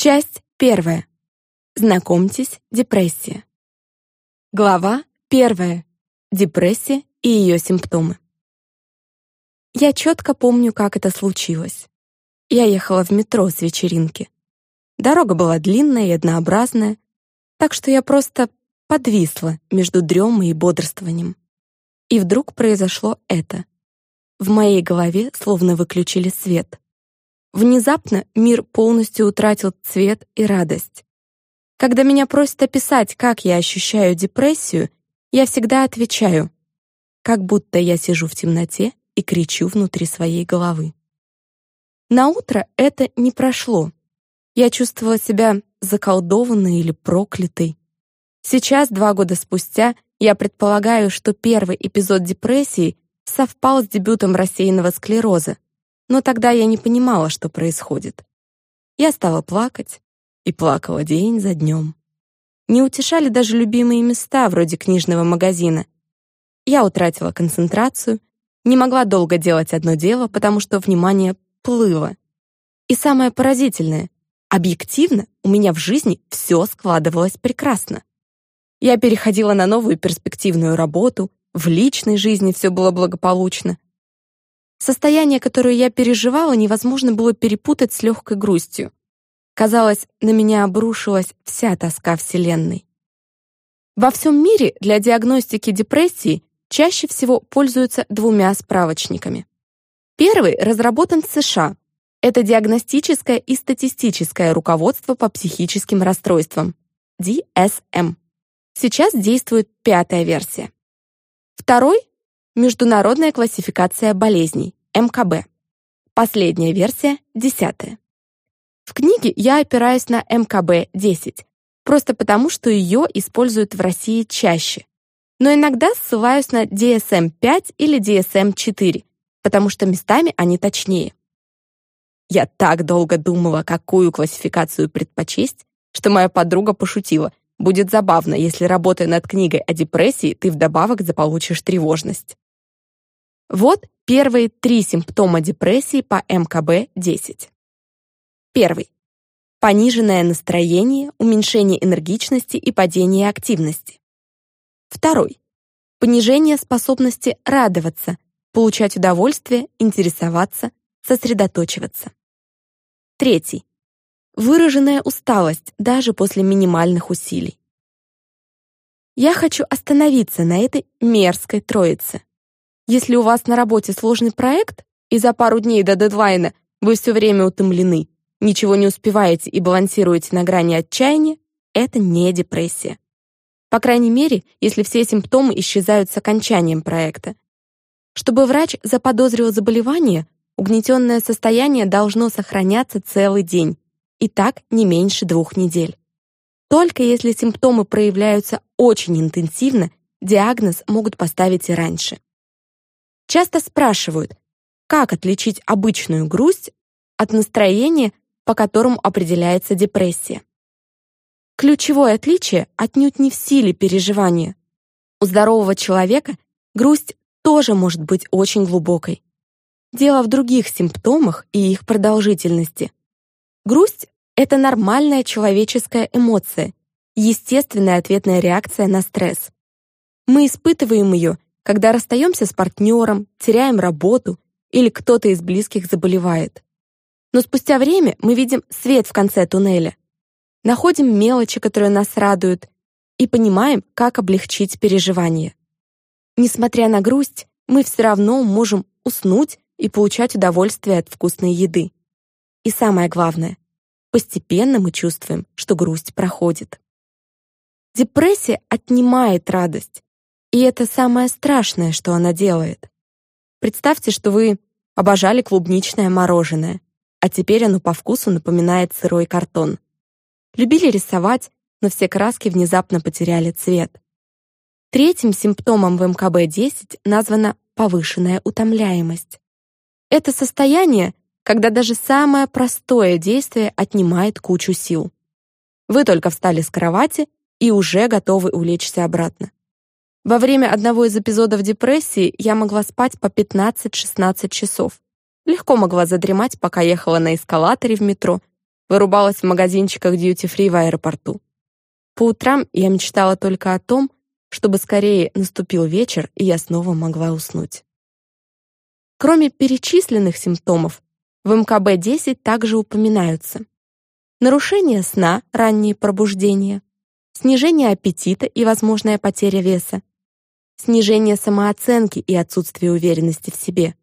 Часть первая. Знакомьтесь, депрессия. Глава первая. Депрессия и ее симптомы. Я четко помню, как это случилось. Я ехала в метро с вечеринки. Дорога была длинная и однообразная, так что я просто подвисла между дремой и бодрствованием. И вдруг произошло это. В моей голове словно выключили свет. Внезапно мир полностью утратил цвет и радость. Когда меня просят описать, как я ощущаю депрессию, я всегда отвечаю, как будто я сижу в темноте и кричу внутри своей головы. На утро это не прошло. Я чувствовала себя заколдованной или проклятой. Сейчас, два года спустя, я предполагаю, что первый эпизод депрессии совпал с дебютом рассеянного склероза, но тогда я не понимала, что происходит. Я стала плакать и плакала день за днем. Не утешали даже любимые места, вроде книжного магазина. Я утратила концентрацию, не могла долго делать одно дело, потому что внимание плыло. И самое поразительное, объективно у меня в жизни все складывалось прекрасно. Я переходила на новую перспективную работу, в личной жизни все было благополучно. Состояние, которое я переживала, невозможно было перепутать с легкой грустью. Казалось, на меня обрушилась вся тоска Вселенной. Во всем мире для диагностики депрессии чаще всего пользуются двумя справочниками. Первый разработан в США. Это диагностическое и статистическое руководство по психическим расстройствам DSM. Сейчас действует пятая версия. Второй — Международная классификация болезней, МКБ. Последняя версия — десятая. В книге я опираюсь на МКБ-10, просто потому, что ее используют в России чаще. Но иногда ссылаюсь на DSM-5 или DSM-4, потому что местами они точнее. Я так долго думала, какую классификацию предпочесть, что моя подруга пошутила. Будет забавно, если, работая над книгой о депрессии, ты вдобавок заполучишь тревожность. Вот первые три симптома депрессии по МКБ-10. Первый. Пониженное настроение, уменьшение энергичности и падение активности. Второй. Понижение способности радоваться, получать удовольствие, интересоваться, сосредоточиваться. Третий выраженная усталость даже после минимальных усилий. Я хочу остановиться на этой мерзкой троице. Если у вас на работе сложный проект, и за пару дней до дедлайна вы все время утомлены, ничего не успеваете и балансируете на грани отчаяния, это не депрессия. По крайней мере, если все симптомы исчезают с окончанием проекта. Чтобы врач заподозрил заболевание, угнетенное состояние должно сохраняться целый день, и так не меньше двух недель. Только если симптомы проявляются очень интенсивно, диагноз могут поставить и раньше. Часто спрашивают, как отличить обычную грусть от настроения, по которому определяется депрессия. Ключевое отличие отнюдь не в силе переживания. У здорового человека грусть тоже может быть очень глубокой. Дело в других симптомах и их продолжительности. Грусть — это нормальная человеческая эмоция, естественная ответная реакция на стресс. Мы испытываем ее, когда расстаемся с партнером, теряем работу или кто-то из близких заболевает. Но спустя время мы видим свет в конце туннеля, находим мелочи, которые нас радуют, и понимаем, как облегчить переживания. Несмотря на грусть, мы все равно можем уснуть и получать удовольствие от вкусной еды. И самое главное, постепенно мы чувствуем, что грусть проходит. Депрессия отнимает радость, и это самое страшное, что она делает. Представьте, что вы обожали клубничное мороженое, а теперь оно по вкусу напоминает сырой картон. Любили рисовать, но все краски внезапно потеряли цвет. Третьим симптомом в МКБ-10 названа повышенная утомляемость. Это состояние, когда даже самое простое действие отнимает кучу сил. Вы только встали с кровати и уже готовы улечься обратно. Во время одного из эпизодов депрессии я могла спать по 15-16 часов. Легко могла задремать, пока ехала на эскалаторе в метро, вырубалась в магазинчиках дьюти-фри в аэропорту. По утрам я мечтала только о том, чтобы скорее наступил вечер, и я снова могла уснуть. Кроме перечисленных симптомов, в МКБ-10 также упоминаются нарушение сна, ранние пробуждения, снижение аппетита и возможная потеря веса, снижение самооценки и отсутствие уверенности в себе.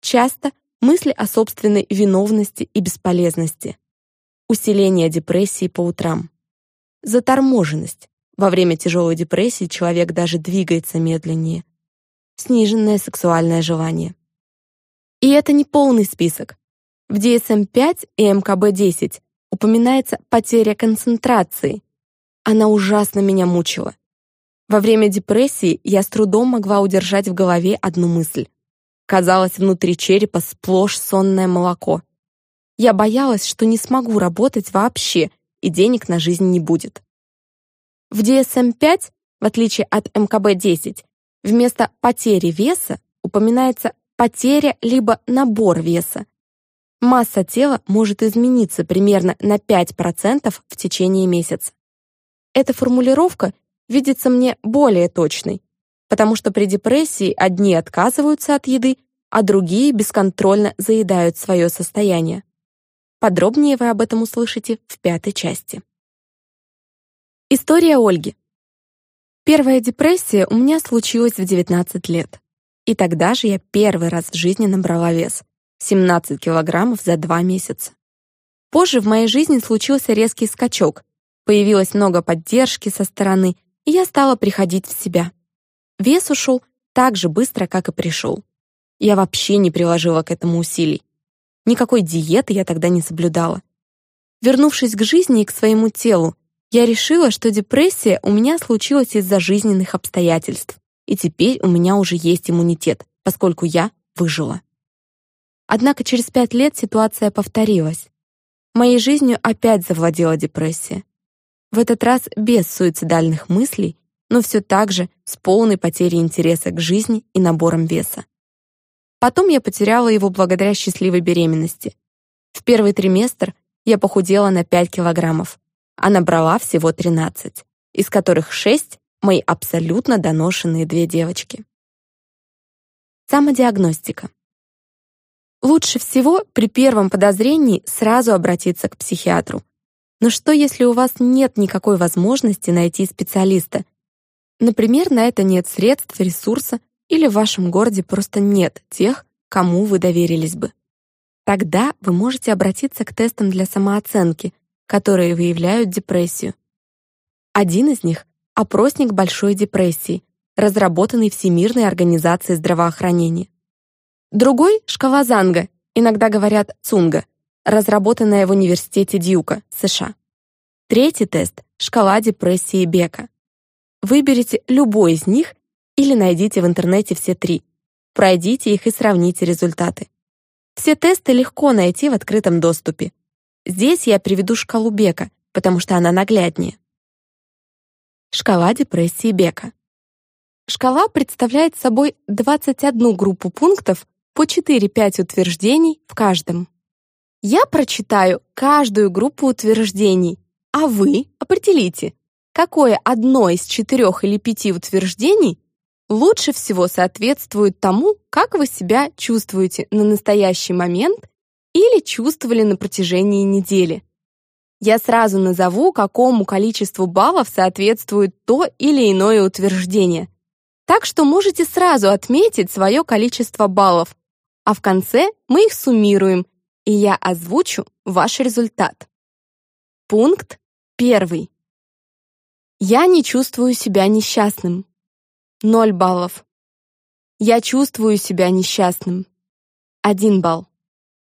Часто мысли о собственной виновности и бесполезности, усиление депрессии по утрам, заторможенность. Во время тяжелой депрессии человек даже двигается медленнее. Сниженное сексуальное желание. И это не полный список. В DSM-5 и МКБ-10 упоминается потеря концентрации. Она ужасно меня мучила. Во время депрессии я с трудом могла удержать в голове одну мысль. Казалось, внутри черепа сплошь сонное молоко. Я боялась, что не смогу работать вообще, и денег на жизнь не будет. В DSM-5, в отличие от МКБ-10, вместо потери веса упоминается потеря либо набор веса. Масса тела может измениться примерно на 5% в течение месяца. Эта формулировка видится мне более точной, потому что при депрессии одни отказываются от еды, а другие бесконтрольно заедают свое состояние. Подробнее вы об этом услышите в пятой части. История Ольги. Первая депрессия у меня случилась в 19 лет. И тогда же я первый раз в жизни набрала вес — 17 килограммов за два месяца. Позже в моей жизни случился резкий скачок, появилось много поддержки со стороны, и я стала приходить в себя. Вес ушел так же быстро, как и пришел. Я вообще не приложила к этому усилий. Никакой диеты я тогда не соблюдала. Вернувшись к жизни и к своему телу, я решила, что депрессия у меня случилась из-за жизненных обстоятельств, и теперь у меня уже есть иммунитет, поскольку я выжила. Однако через пять лет ситуация повторилась. Моей жизнью опять завладела депрессия. В этот раз без суицидальных мыслей, но все так же с полной потерей интереса к жизни и набором веса. Потом я потеряла его благодаря счастливой беременности. В первый триместр я похудела на 5 килограммов, а набрала всего 13, из которых 6 — мои абсолютно доношенные две девочки. Самодиагностика. Лучше всего при первом подозрении сразу обратиться к психиатру, но что, если у вас нет никакой возможности найти специалиста? Например, на это нет средств, ресурса, или в вашем городе просто нет тех, кому вы доверились бы. Тогда вы можете обратиться к тестам для самооценки, которые выявляют депрессию. Один из них — опросник большой депрессии, разработанный Всемирной организацией здравоохранения. Другой — шкала Занга, иногда говорят Цунга, разработанная в Университете Дьюка, США. Третий тест — шкала депрессии Бека. Выберите любой из них или найдите в интернете все три. Пройдите их и сравните результаты. Все тесты легко найти в открытом доступе. Здесь я приведу шкалу Бека, потому что она нагляднее. Шкала депрессии Бека. Шкала представляет собой 21 группу пунктов по 4-5 утверждений в каждом. Я прочитаю каждую группу утверждений, а вы определите, какое одно из четырех или пяти утверждений лучше всего соответствует тому, как вы себя чувствуете на настоящий момент или чувствовали на протяжении недели. Я сразу назову, какому количеству баллов соответствует то или иное утверждение. Так что можете сразу отметить свое количество баллов, а в конце мы их суммируем и я озвучу ваш результат. Пункт первый. Я не чувствую себя несчастным. 0 баллов. Я чувствую себя несчастным. 1 балл.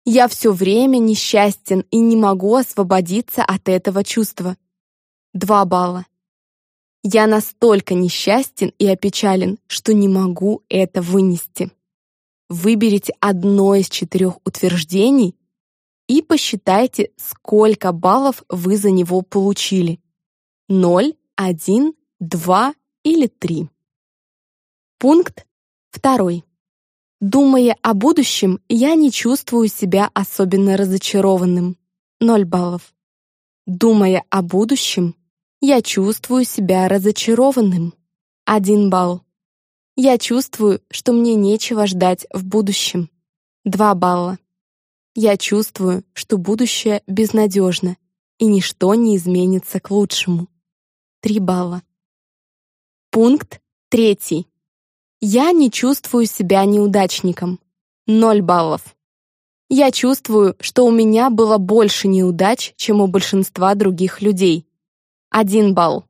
Я все время несчастен и не могу освободиться от этого чувства. 2 балла. Я настолько несчастен и опечален, что не могу это вынести. Выберите одно из четырех утверждений и посчитайте, сколько баллов вы за него получили. 0, 1, 2 или 3. Пункт 2. Думая о будущем, я не чувствую себя особенно разочарованным. 0 баллов. Думая о будущем, я чувствую себя разочарованным. 1 балл. Я чувствую, что мне нечего ждать в будущем. 2 балла. Я чувствую, что будущее безнадежно, и ничто не изменится к лучшему. 3 балла. Пункт третий. Я не чувствую себя неудачником. 0 баллов. Я чувствую, что у меня было больше неудач, чем у большинства других людей. 1 балл.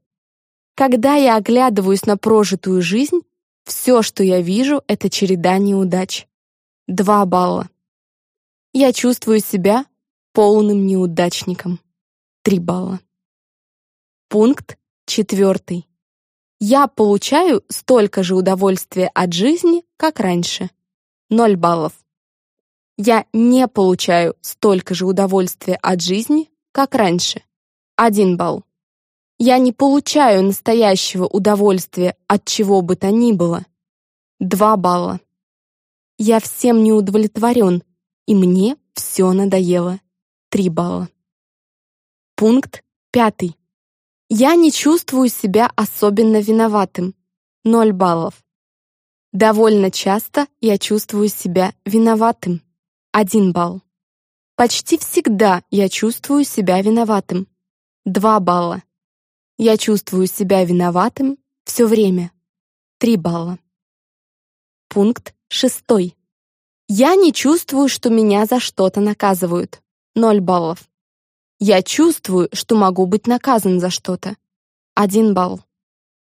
Когда я оглядываюсь на прожитую жизнь, все, что я вижу, это череда неудач. 2 балла. Я чувствую себя полным неудачником. 3 балла. Пункт четвертый. Я получаю столько же удовольствия от жизни, как раньше. 0 баллов. Я не получаю столько же удовольствия от жизни, как раньше. 1 балл. Я не получаю настоящего удовольствия от чего бы то ни было. 2 балла. Я всем не удовлетворен, и мне все надоело. 3 балла. Пункт пятый. Я не чувствую себя особенно виноватым. 0 баллов. Довольно часто я чувствую себя виноватым. 1 балл. Почти всегда я чувствую себя виноватым. 2 балла. Я чувствую себя виноватым все время. 3 балла. Пункт 6. Я не чувствую, что меня за что-то наказывают. 0 баллов. Я чувствую, что могу быть наказан за что-то. Один балл.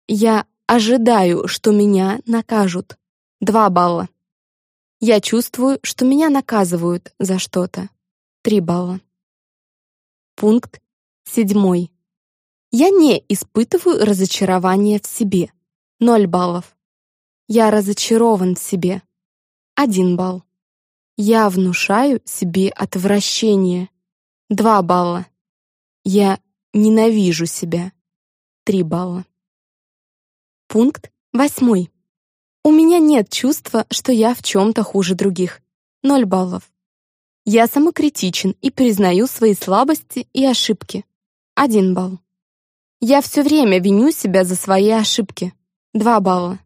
Я ожидаю, что меня накажут. Два балла. Я чувствую, что меня наказывают за что-то. Три балла. Пункт седьмой. Я не испытываю разочарования в себе. Ноль баллов. Я разочарован в себе. Один балл. Я внушаю себе отвращение. Два балла. Я ненавижу себя. Три балла. Пункт восьмой. У меня нет чувства, что я в чем-то хуже других. Ноль баллов. Я самокритичен и признаю свои слабости и ошибки. Один балл. Я все время виню себя за свои ошибки. Два балла.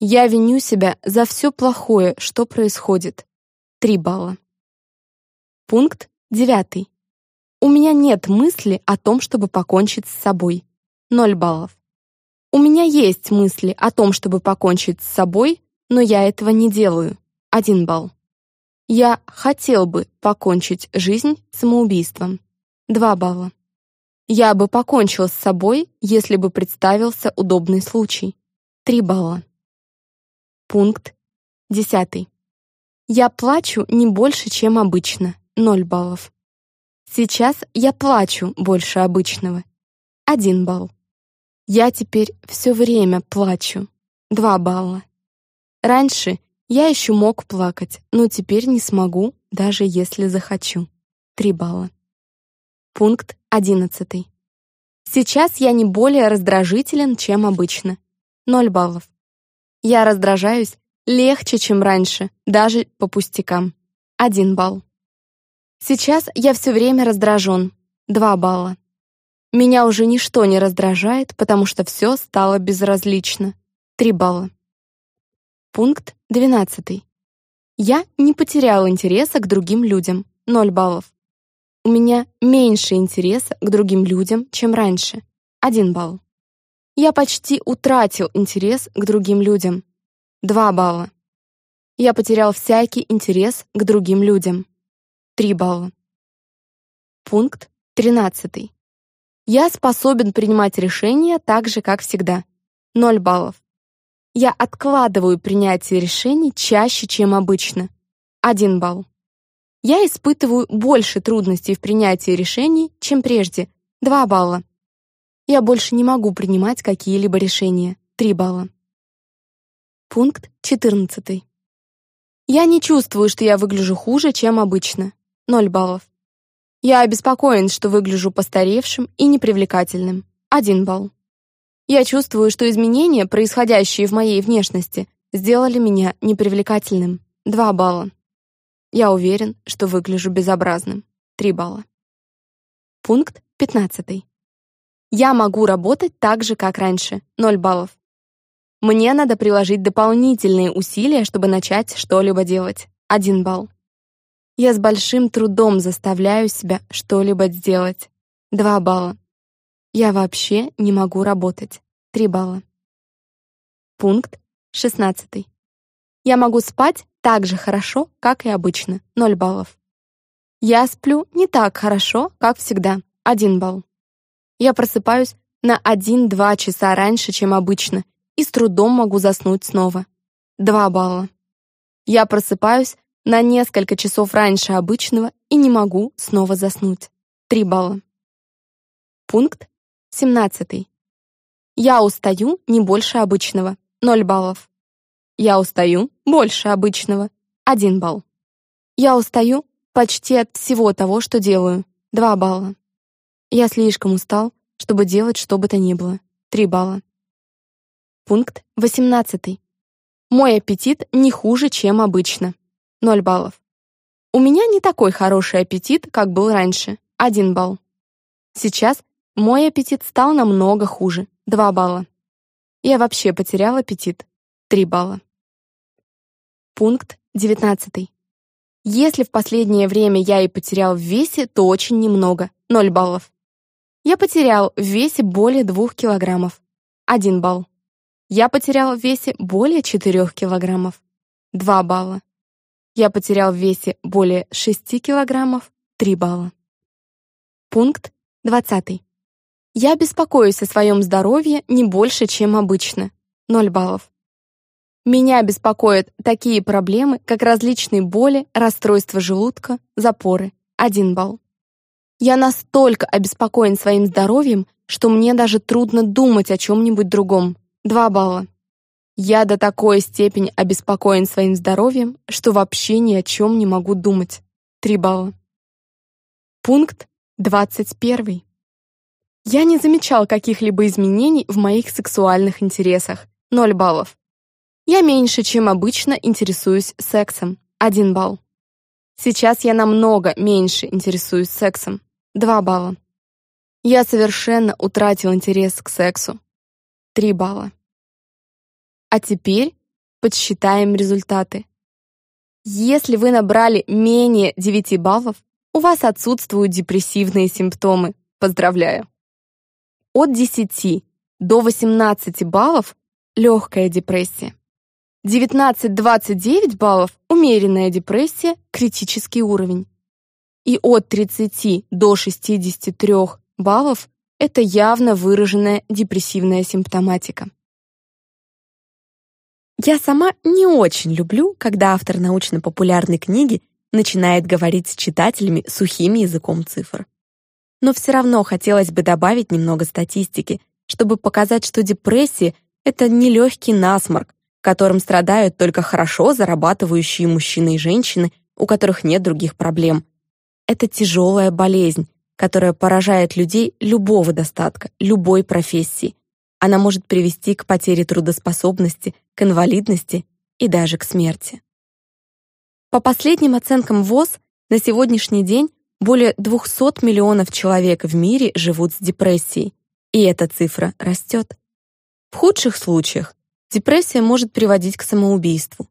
Я виню себя за все плохое, что происходит. Три балла. Пункт девятый. У меня нет мысли о том, чтобы покончить с собой. Ноль баллов. У меня есть мысли о том, чтобы покончить с собой, но я этого не делаю. Один балл. Я хотел бы покончить жизнь самоубийством. Два балла. Я бы покончил с собой, если бы представился удобный случай. Три балла. Пункт десятый. Я плачу не больше, чем обычно. Ноль баллов. Сейчас я плачу больше обычного. Один балл. Я теперь все время плачу. Два балла. Раньше я еще мог плакать, но теперь не смогу, даже если захочу. Три балла. Пункт одиннадцатый. Сейчас я не более раздражителен, чем обычно. Ноль баллов. Я раздражаюсь легче, чем раньше, даже по пустякам. Один балл. Сейчас я все время раздражен. Два балла. Меня уже ничто не раздражает, потому что все стало безразлично. Три балла. Пункт двенадцатый. Я не потерял интереса к другим людям. Ноль баллов. У меня меньше интереса к другим людям, чем раньше. Один балл. Я почти утратил интерес к другим людям. Два балла. Я потерял всякий интерес к другим людям. 3 балла. Пункт 13. Я способен принимать решения так же, как всегда. 0 баллов. Я откладываю принятие решений чаще, чем обычно. 1 балл. Я испытываю больше трудностей в принятии решений, чем прежде. 2 балла. Я больше не могу принимать какие-либо решения. 3 балла. Пункт 14. Я не чувствую, что я выгляжу хуже, чем обычно. Ноль баллов. Я обеспокоен, что выгляжу постаревшим и непривлекательным. Один балл. Я чувствую, что изменения, происходящие в моей внешности, сделали меня непривлекательным. Два балла. Я уверен, что выгляжу безобразным. Три балла. Пункт 15. Я могу работать так же, как раньше. 0 баллов. Мне надо приложить дополнительные усилия, чтобы начать что-либо делать. 1 балл. Я с большим трудом заставляю себя что-либо сделать. 2 балла. Я вообще не могу работать. 3 балла. Пункт 16. Я могу спать так же хорошо, как и обычно. 0 баллов. Я сплю не так хорошо, как всегда. 1 балл. Я просыпаюсь на 1-2 часа раньше, чем обычно, и с трудом могу заснуть снова. 2 балла. Я просыпаюсь на несколько часов раньше обычного и не могу снова заснуть. 3 балла. Пункт 17. Я устаю не больше обычного. 0 баллов. Я устаю больше обычного. 1 балл. Я устаю почти от всего того, что делаю. 2 балла. Я слишком устал, чтобы делать что бы то ни было. 3 балла. Пункт 18. Мой аппетит не хуже, чем обычно. 0 баллов. У меня не такой хороший аппетит, как был раньше. 1 балл. Сейчас мой аппетит стал намного хуже. 2 балла. Я вообще потерял аппетит. 3 балла. Пункт 19. Если в последнее время я и потерял в весе, то очень немного. 0 баллов. Я потерял в весе более 2 килограммов. 1 балл. Я потерял в весе более 4 килограммов. 2 балла. Я потерял в весе более 6 килограммов, 3 балла. Пункт 20. Я беспокоюсь о своем здоровье не больше, чем обычно, 0 баллов. Меня беспокоят такие проблемы, как различные боли, расстройства желудка, запоры, 1 балл. Я настолько обеспокоен своим здоровьем, что мне даже трудно думать о чем-нибудь другом, 2 балла. Я до такой степени обеспокоен своим здоровьем, что вообще ни о чем не могу думать. Три балла. Пункт 21. Я не замечал каких-либо изменений в моих сексуальных интересах. 0 баллов. Я меньше, чем обычно, интересуюсь сексом. 1 балл. Сейчас я намного меньше интересуюсь сексом. 2 балла. Я совершенно утратил интерес к сексу. 3 балла. А теперь подсчитаем результаты. Если вы набрали менее 9 баллов, у вас отсутствуют депрессивные симптомы. Поздравляю. От 10 до 18 баллов – легкая депрессия. 19-29 баллов – умеренная депрессия, критический уровень. И от 30 до 63 баллов – это явно выраженная депрессивная симптоматика. Я сама не очень люблю, когда автор научно-популярной книги начинает говорить с читателями сухим языком цифр. Но все равно хотелось бы добавить немного статистики, чтобы показать, что депрессия — это не легкий насморк, которым страдают только хорошо зарабатывающие мужчины и женщины, у которых нет других проблем. Это тяжелая болезнь, которая поражает людей любого достатка, любой профессии, она может привести к потере трудоспособности, к инвалидности и даже к смерти. По последним оценкам ВОЗ, на сегодняшний день более 200 миллионов человек в мире живут с депрессией, и эта цифра растет. В худших случаях депрессия может приводить к самоубийству.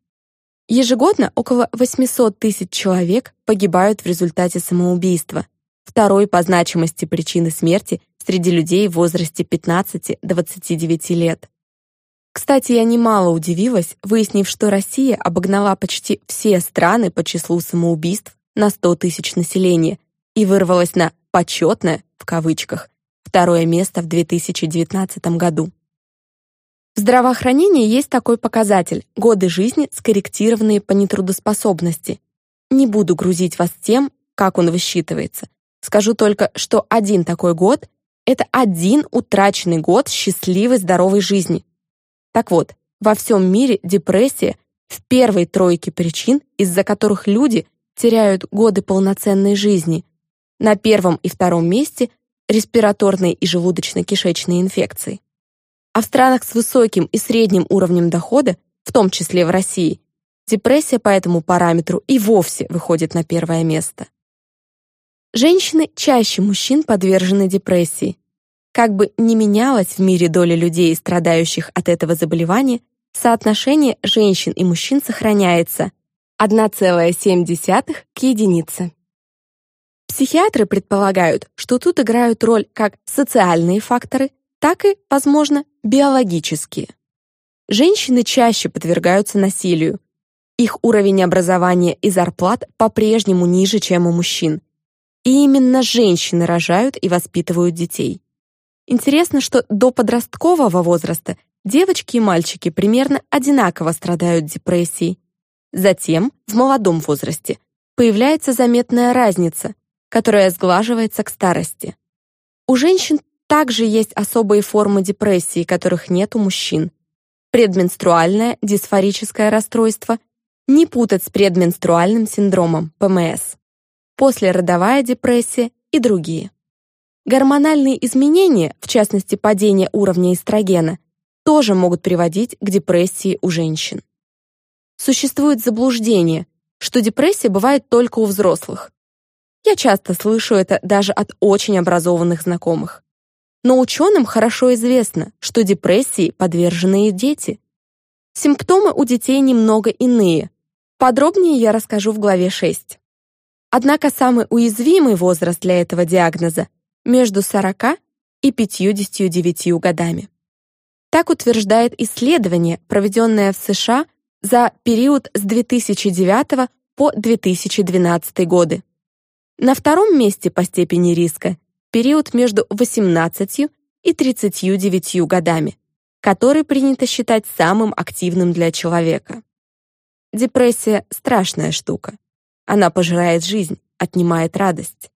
Ежегодно около 800 тысяч человек погибают в результате самоубийства, второй по значимости причины смерти среди людей в возрасте 15-29 лет. Кстати, я немало удивилась, выяснив, что Россия обогнала почти все страны по числу самоубийств на 100 тысяч населения и вырвалась на «почетное» в кавычках второе место в 2019 году. В здравоохранении есть такой показатель – годы жизни, скорректированные по нетрудоспособности. Не буду грузить вас тем, как он высчитывается. Скажу только, что один такой год это один утраченный год счастливой, здоровой жизни. Так вот, во всем мире депрессия в первой тройке причин, из-за которых люди теряют годы полноценной жизни. На первом и втором месте респираторные и желудочно-кишечные инфекции. А в странах с высоким и средним уровнем дохода, в том числе в России, депрессия по этому параметру и вовсе выходит на первое место. Женщины чаще мужчин подвержены депрессии. Как бы ни менялась в мире доля людей, страдающих от этого заболевания, соотношение женщин и мужчин сохраняется 1,7 к единице. Психиатры предполагают, что тут играют роль как социальные факторы, так и, возможно, биологические. Женщины чаще подвергаются насилию. Их уровень образования и зарплат по-прежнему ниже, чем у мужчин. И именно женщины рожают и воспитывают детей. Интересно, что до подросткового возраста девочки и мальчики примерно одинаково страдают депрессией. Затем, в молодом возрасте, появляется заметная разница, которая сглаживается к старости. У женщин также есть особые формы депрессии, которых нет у мужчин. Предменструальное дисфорическое расстройство не путать с предменструальным синдромом ПМС. Послеродовая депрессия и другие. Гормональные изменения, в частности падение уровня эстрогена, тоже могут приводить к депрессии у женщин. Существует заблуждение, что депрессия бывает только у взрослых. Я часто слышу это даже от очень образованных знакомых. Но ученым хорошо известно, что депрессии подвержены и дети. Симптомы у детей немного иные. Подробнее я расскажу в главе 6. Однако самый уязвимый возраст для этого диагноза между 40 и 59 годами. Так утверждает исследование, проведенное в США за период с 2009 по 2012 годы. На втором месте по степени риска период между 18 и 39 годами, который принято считать самым активным для человека. Депрессия — страшная штука. Она пожирает жизнь, отнимает радость.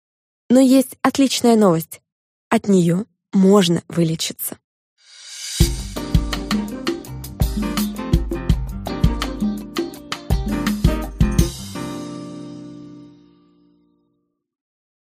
Но есть отличная новость. От нее можно вылечиться.